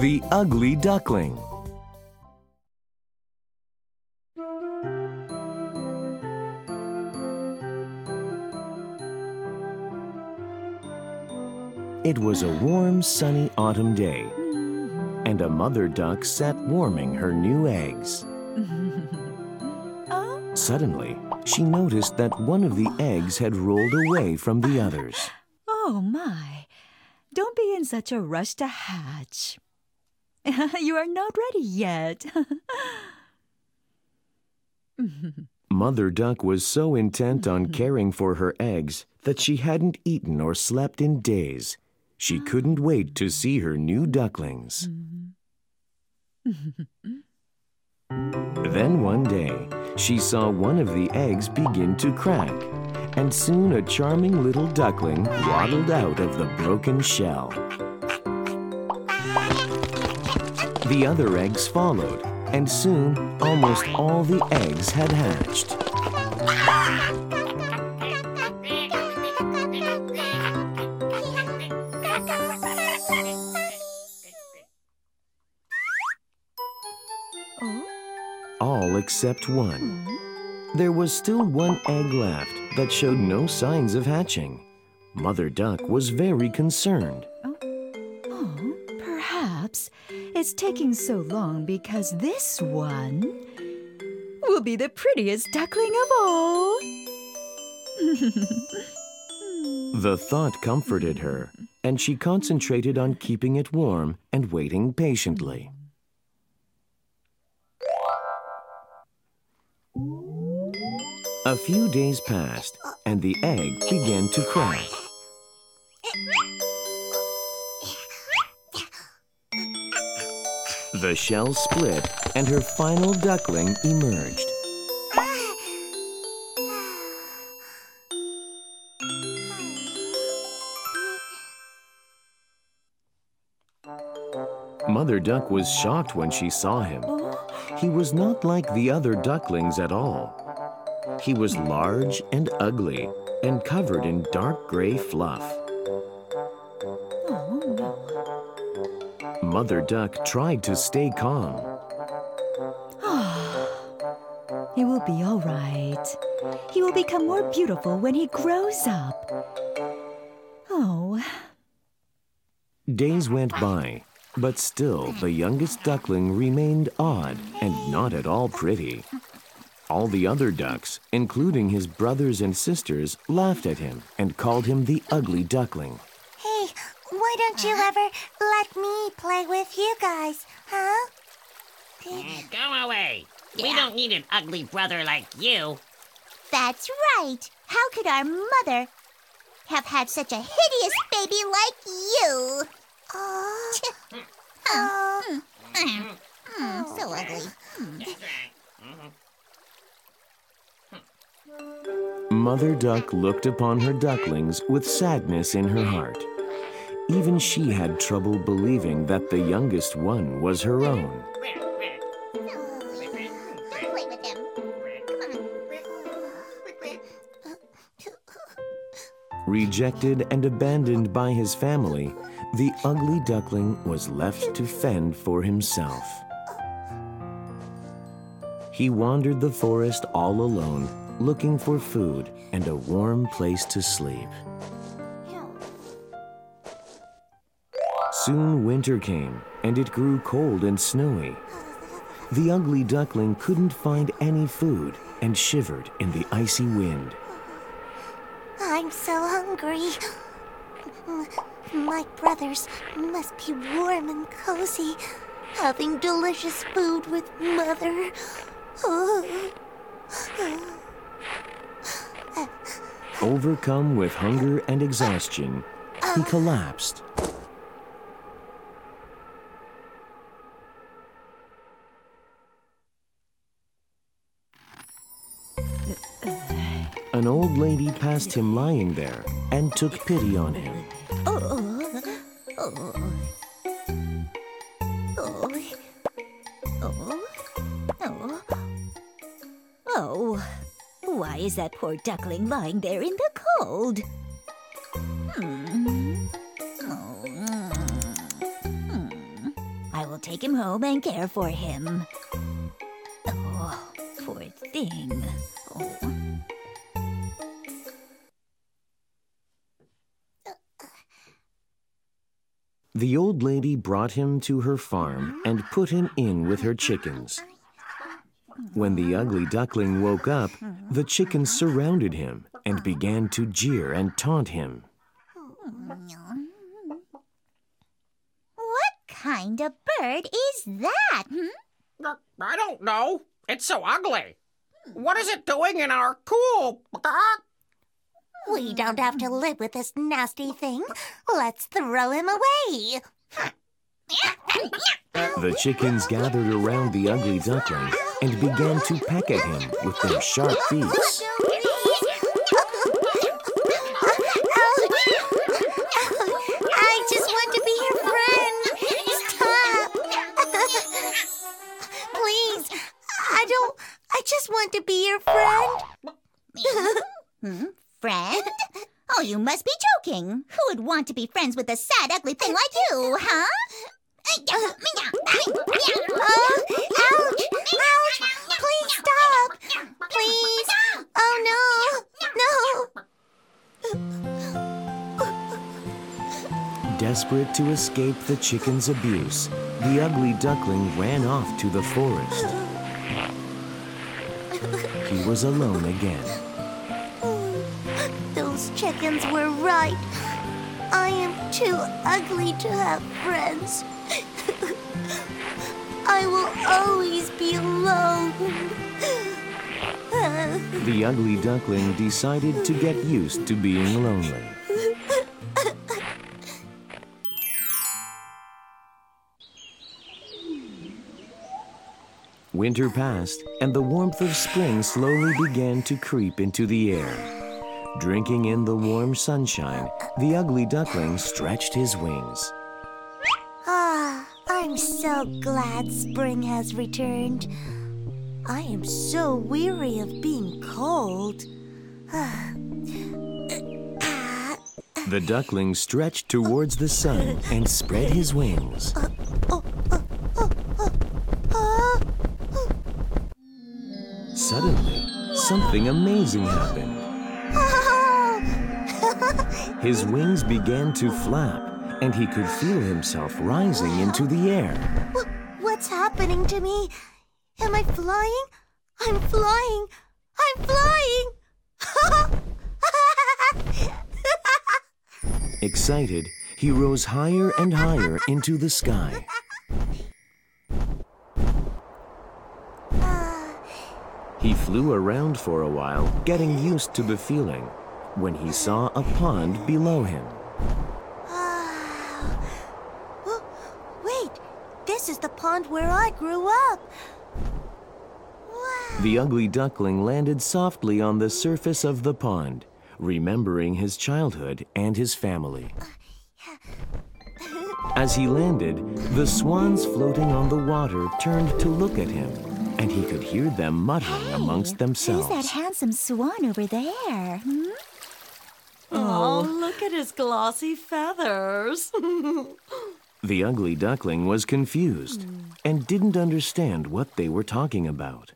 The Ugly Duckling. It was a warm, sunny autumn day, and a mother duck sat warming her new eggs. Suddenly, she noticed that one of the eggs had rolled away from the others. Oh, my. Don't be in such a rush to hatch. you are not ready yet. Mother Duck was so intent on caring for her eggs that she hadn't eaten or slept in days. She couldn't wait to see her new ducklings. then one day, she saw one of the eggs begin to crack, and soon a charming little duckling waddled out of the broken shell. The other eggs followed, and soon almost all the eggs had hatched. All except one. There was still one egg left that showed no signs of hatching. Mother Duck was very concerned. It's taking so long because this one will be the prettiest duckling of all. The thought comforted her, and she concentrated on keeping it warm and waiting patiently. A few days passed, and the egg began to crack. The shell split, and her final duckling emerged. Mother Duck was shocked when she saw him. He was not like the other ducklings at all. He was large and ugly and covered in dark gray fluff. Mother Duck tried to stay calm. He will be all right. He will become more beautiful when he grows up. Oh, Days went by, but still the youngest duckling remained odd and not at all pretty. All the other ducks, including his brothers and sisters, laughed at him and called him the ugly duckling. Hey, you ever let me play with you guys, huh? Mm, Go away. We don't need an ugly brother like you. That's right. How could our mother have had such a hideous baby like you? Oh, oh. Mm, so ugly. Mother Duck looked upon her ducklings with sadness in her heart. Even she had trouble believing that the youngest one was her own. Rejected and abandoned by his family, the ugly duckling was left to fend for himself. He wandered the forest all alone, looking for food and a warm place to sleep. Soon winter came, and it grew cold and snowy. The ugly duckling couldn't find any food and shivered in the icy wind. I'm so hungry. My brothers must be warm and cozy, having delicious food with Mother. Overcome with hunger and exhaustion, he collapsed. An old lady passed him lying there and took pity on him. oh. Why is that poor duckling lying there in the cold? Hmm. Oh, mm. Hmm. will take him home and care for him. Oh, poor thing. The old lady brought him to her farm and put him in with her chickens. When the ugly duckling woke up, the chickens surrounded him and began to jeer and taunt him. What kind of bird is that? Hmm? I don't know. It's so ugly. What is it doing in our cool? We don't have to live with this nasty thing. Let's throw him away. The chickens gathered around the ugly duckling and began to peck at him with their sharp beaks. To be friends with a sad, ugly thing like you, huh? Oh, ouch! Ouch! Please stop! Please! Oh no! No! Desperate to escape the chicken's abuse, the ugly duckling ran off to the forest. He was alone again. Those chickens were right. I am too ugly to have friends. I will always be alone. The ugly duckling decided to get used to being lonely. Winter passed, and the warmth of spring slowly began to creep into the air. Drinking in the warm sunshine, the ugly duckling stretched his wings. Ah, I'm so glad spring has returned. I am so weary of being cold. The duckling stretched towards the sun and spread his wings. Suddenly, something amazing happened. His wings began to flap, and he could feel himself rising into the air. Wh- What's happening to me? Am I flying? I'm flying! I'm flying! Excited, he rose higher and higher into the sky. Uh. He flew around for a while, getting used to the feeling, when he saw a pond below him. Oh, Wait, this is the pond where I grew up. Wow. The ugly duckling landed softly on the surface of the pond, remembering his childhood and his family. As he landed, the swans floating on the water turned to look at him, and he could hear them muttering amongst themselves. Who's that handsome swan over there? Hmm? Oh. oh, look at his glossy feathers. The ugly duckling was confused hmm. and didn't understand what they were talking about.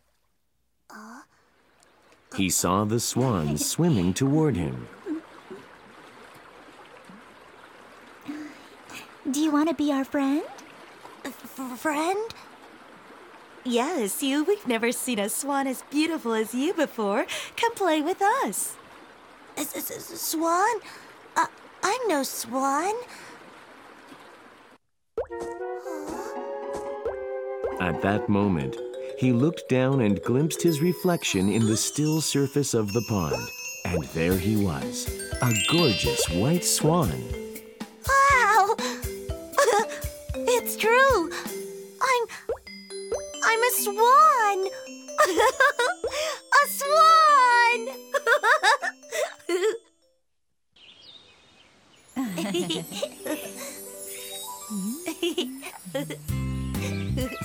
He saw the swans swimming toward him. Do you want to be our friend? F- friend? yes, you. We've never seen a swan as beautiful as you before. Come play with us. Swan? Uh, I'm no swan. At that moment, he looked down and glimpsed his reflection in the still surface of the pond. And there he was, a gorgeous white swan.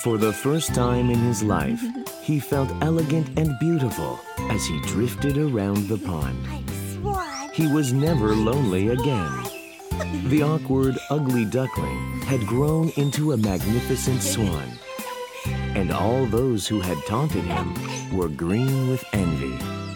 For the first time in his life, he felt elegant and beautiful as he drifted around the pond. He was never lonely again. The awkward, ugly duckling had grown into a magnificent swan. And all those who had taunted him were green with envy.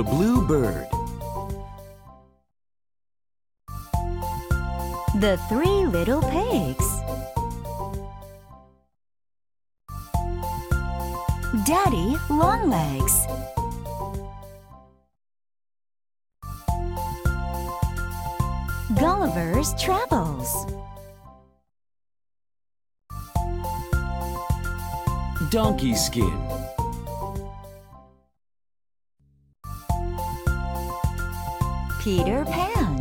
The Blue Bird. The Three Little Pigs. Daddy Longlegs. Gulliver's Travels. Donkey Skin. Peter Pan.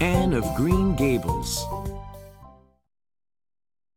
Anne of Green Gables.